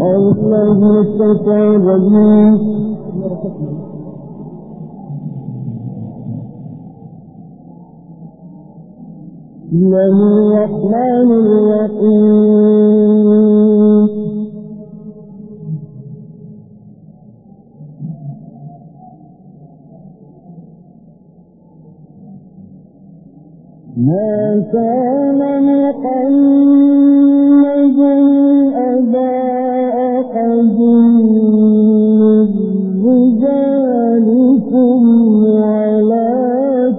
أعوذ بالله من الشيطان الرجيم بسم الله ما كان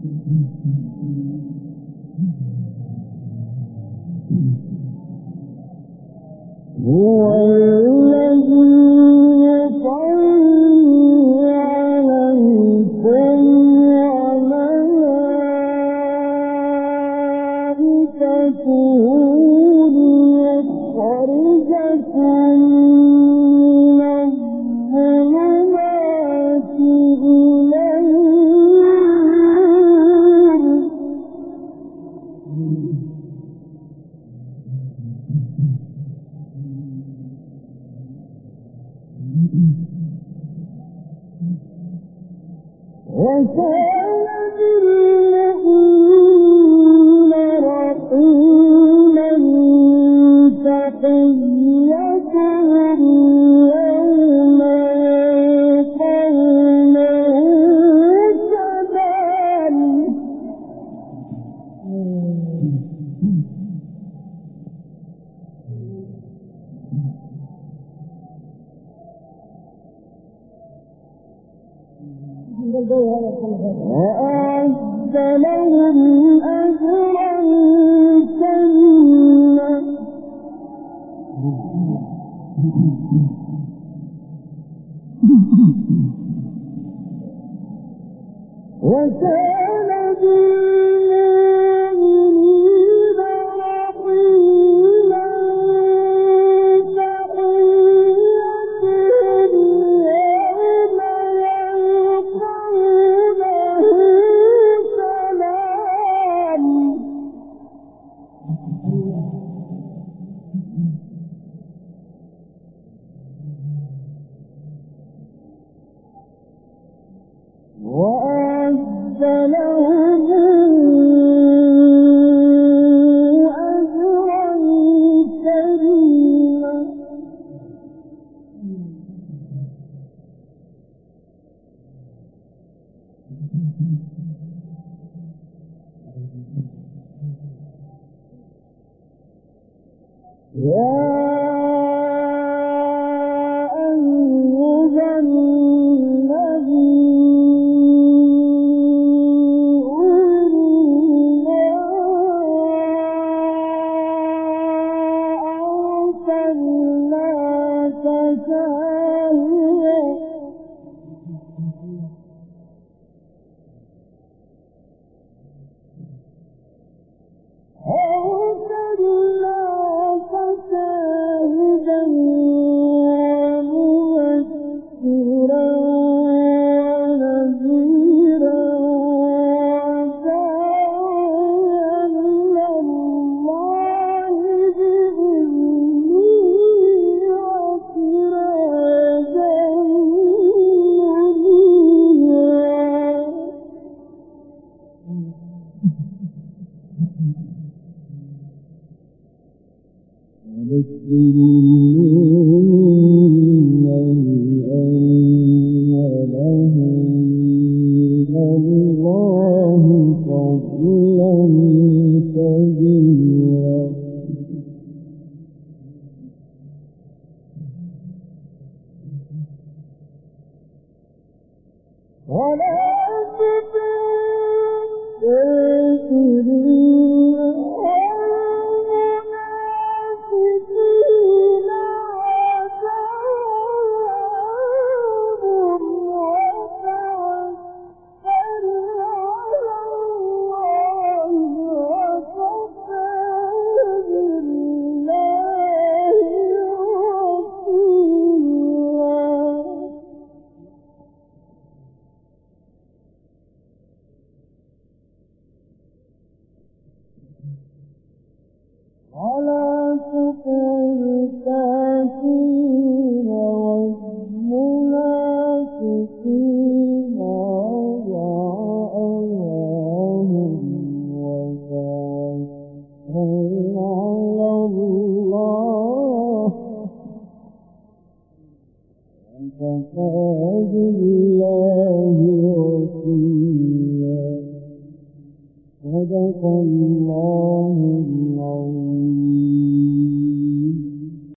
Boy. تقي وكان بالله Yeah. صدق الله